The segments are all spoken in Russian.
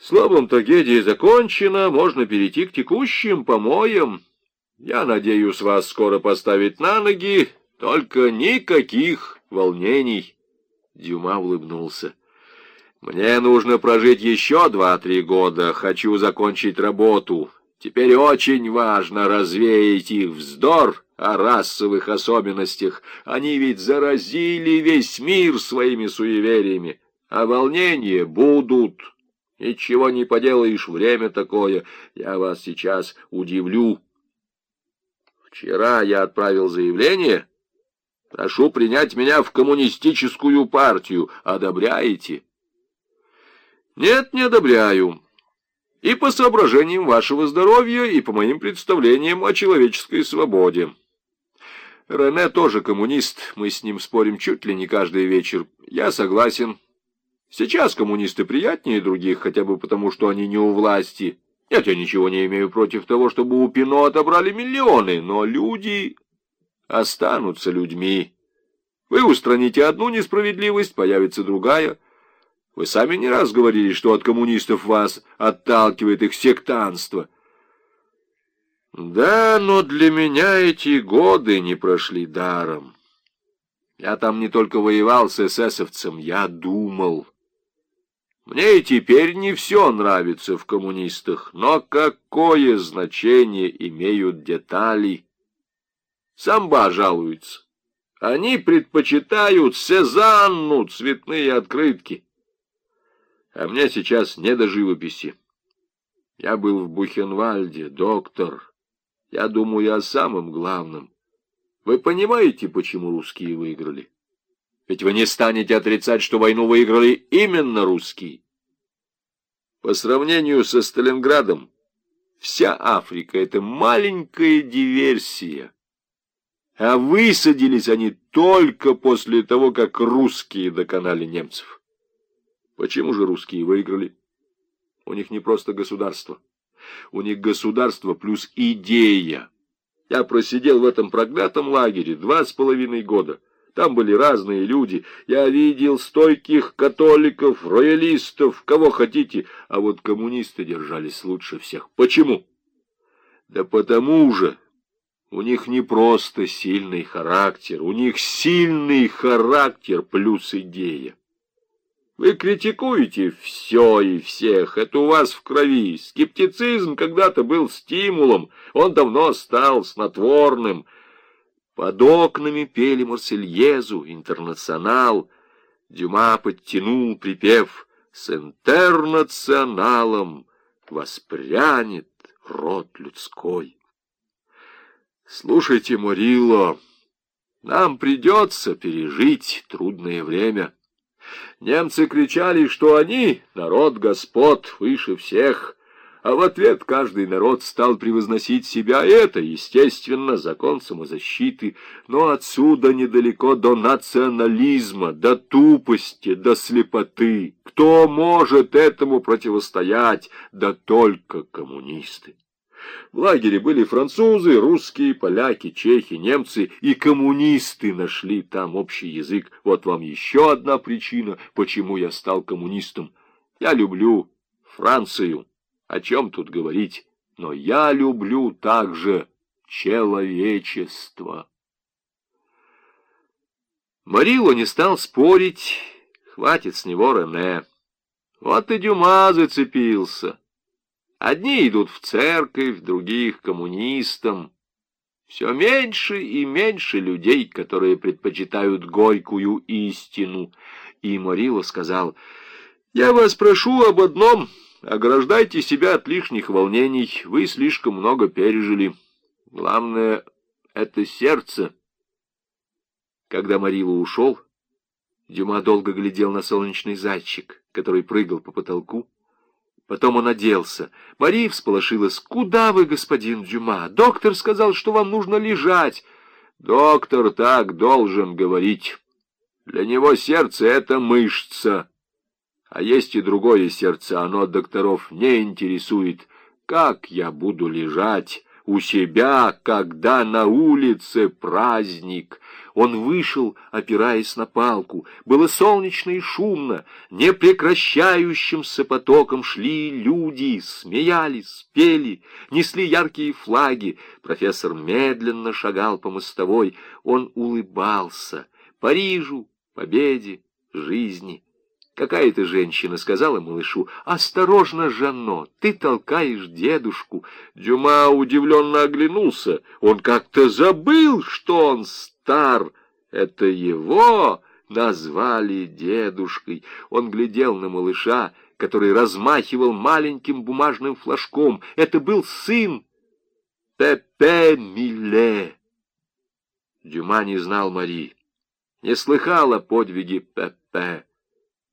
Словом, трагедия закончена, можно перейти к текущим помоям. Я надеюсь вас скоро поставить на ноги, только никаких волнений. Дюма улыбнулся. Мне нужно прожить еще два-три года, хочу закончить работу. Теперь очень важно развеять их вздор о расовых особенностях. Они ведь заразили весь мир своими суевериями, а волнения будут. Ничего не поделаешь, время такое. Я вас сейчас удивлю. Вчера я отправил заявление. Прошу принять меня в коммунистическую партию. Одобряете? Нет, не одобряю. И по соображениям вашего здоровья, и по моим представлениям о человеческой свободе. Рене тоже коммунист, мы с ним спорим чуть ли не каждый вечер. Я согласен. Сейчас коммунисты приятнее других, хотя бы потому, что они не у власти. Нет, я ничего не имею против того, чтобы у Пино отобрали миллионы, но люди останутся людьми. Вы устраните одну несправедливость, появится другая. Вы сами не раз говорили, что от коммунистов вас отталкивает их сектанство. Да, но для меня эти годы не прошли даром. Я там не только воевал с эсэсовцем, я думал... Мне и теперь не все нравится в коммунистах, но какое значение имеют детали? Самба жалуется. Они предпочитают Сезанну, цветные открытки. А мне сейчас не до живописи. Я был в Бухенвальде, доктор. Я думаю о самом главном. Вы понимаете, почему русские выиграли? Ведь вы не станете отрицать, что войну выиграли именно русские. По сравнению со Сталинградом, вся Африка — это маленькая диверсия. А высадились они только после того, как русские доконали немцев. Почему же русские выиграли? У них не просто государство. У них государство плюс идея. Я просидел в этом проклятом лагере два с половиной года. Там были разные люди. Я видел стойких католиков, роялистов, кого хотите. А вот коммунисты держались лучше всех. Почему? Да потому же у них не просто сильный характер, у них сильный характер плюс идея. Вы критикуете все и всех, это у вас в крови. Скептицизм когда-то был стимулом, он давно стал снотворным — под окнами пели Марсельезу, интернационал. Дюма подтянул припев «С интернационалом воспрянет род людской». Слушайте, Морило, нам придется пережить трудное время. Немцы кричали, что они, народ господ, выше всех — а в ответ каждый народ стал превозносить себя, это, естественно, закон самозащиты, но отсюда недалеко до национализма, до тупости, до слепоты. Кто может этому противостоять? Да только коммунисты. В лагере были французы, русские, поляки, чехи, немцы, и коммунисты нашли там общий язык. Вот вам еще одна причина, почему я стал коммунистом. Я люблю Францию. О чем тут говорить? Но я люблю также человечество. Марило не стал спорить, хватит с него Рене. Вот и Дюма зацепился. Одни идут в церковь, других — коммунистам. Все меньше и меньше людей, которые предпочитают горькую истину. И Марило сказал, «Я вас прошу об одном — Ограждайте себя от лишних волнений, вы слишком много пережили. Главное — это сердце. Когда Марила ушел, Дюма долго глядел на солнечный зайчик, который прыгал по потолку. Потом он оделся. Мария всполошилась. «Куда вы, господин Дюма? Доктор сказал, что вам нужно лежать». «Доктор так должен говорить. Для него сердце — это мышца». А есть и другое сердце, оно докторов не интересует. Как я буду лежать? у себя, когда на улице праздник. Он вышел, опираясь на палку. Было солнечно и шумно. Непрекращающимся потоком шли люди, смеялись, пели, несли яркие флаги. Профессор медленно шагал по мостовой. Он улыбался Парижу, победе, жизни. Какая-то женщина сказала малышу, «Осторожно, Жанно, ты толкаешь дедушку». Дюма удивленно оглянулся. Он как-то забыл, что он стар. Это его назвали дедушкой. Он глядел на малыша, который размахивал маленьким бумажным флажком. Это был сын Пепе Миле. Дюма не знал Мари, не слыхал о подвиге Пепе.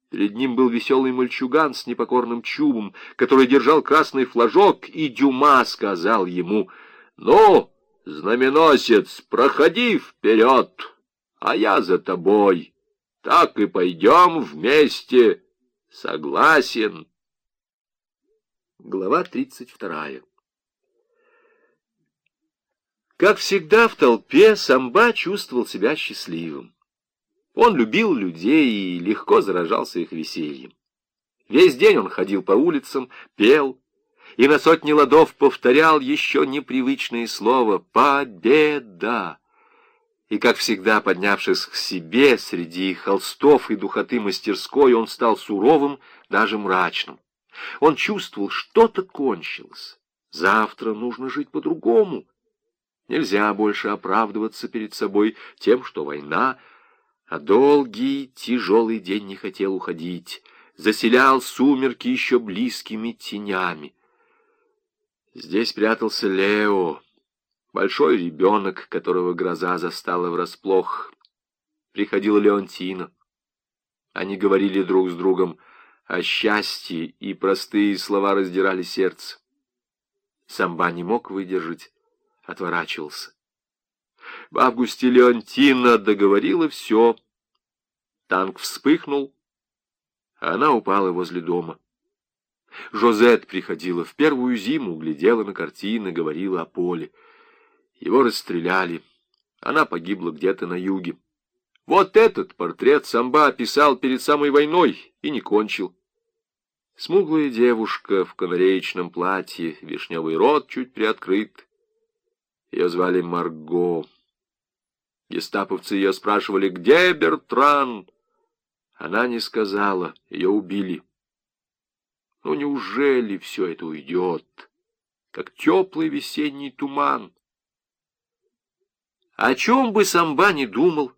Перед ним был веселый мальчуган с непокорным чубом, который держал красный флажок, и Дюма сказал ему, «Ну, знаменосец, проходи вперед, а я за тобой. Так и пойдем вместе. Согласен». Глава тридцать вторая. Как всегда в толпе, Самба чувствовал себя счастливым. Он любил людей и легко заражался их весельем. Весь день он ходил по улицам, пел, и на сотни ладов повторял еще непривычное слово «Победа!». И, как всегда, поднявшись к себе среди холстов и духоты мастерской, он стал суровым, даже мрачным. Он чувствовал, что-то кончилось. Завтра нужно жить по-другому. Нельзя больше оправдываться перед собой тем, что война — а долгий, тяжелый день не хотел уходить, заселял сумерки еще близкими тенями. Здесь прятался Лео, большой ребенок, которого гроза застала врасплох. Приходила Леонтина. Они говорили друг с другом о счастье, и простые слова раздирали сердце. Самба не мог выдержать, отворачивался. Августе Леонтина договорила все. Танк вспыхнул, а она упала возле дома. Жозет приходила в первую зиму, глядела на картины, говорила о поле. Его расстреляли. Она погибла где-то на юге. Вот этот портрет Самба писал перед самой войной и не кончил. Смуглая девушка в канареечном платье, вишневый рот чуть приоткрыт. Ее звали Марго. Гестаповцы ее спрашивали, где Бертран? Она не сказала, ее убили. Ну, неужели все это уйдет, как теплый весенний туман? О чем бы Самба не думал,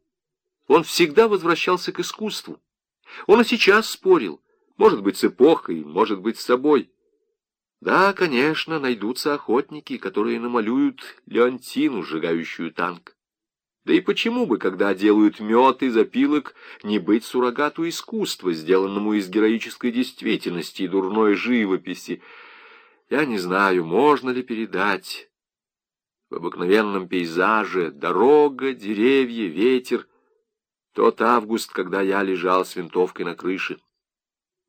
он всегда возвращался к искусству. Он и сейчас спорил, может быть, с эпохой, может быть, с собой. Да, конечно, найдутся охотники, которые намалюют Леонтину, сжигающую танк. Да и почему бы, когда делают мед из опилок, не быть суррогату искусства, сделанному из героической действительности и дурной живописи? Я не знаю, можно ли передать. В обыкновенном пейзаже дорога, деревья, ветер. Тот август, когда я лежал с винтовкой на крыше.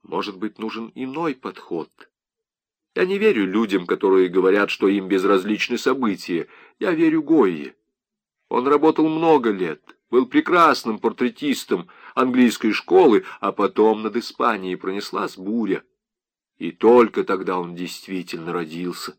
Может быть, нужен иной подход. Я не верю людям, которые говорят, что им безразличны события. Я верю Гойе. Он работал много лет, был прекрасным портретистом английской школы, а потом над Испанией пронеслась буря. И только тогда он действительно родился.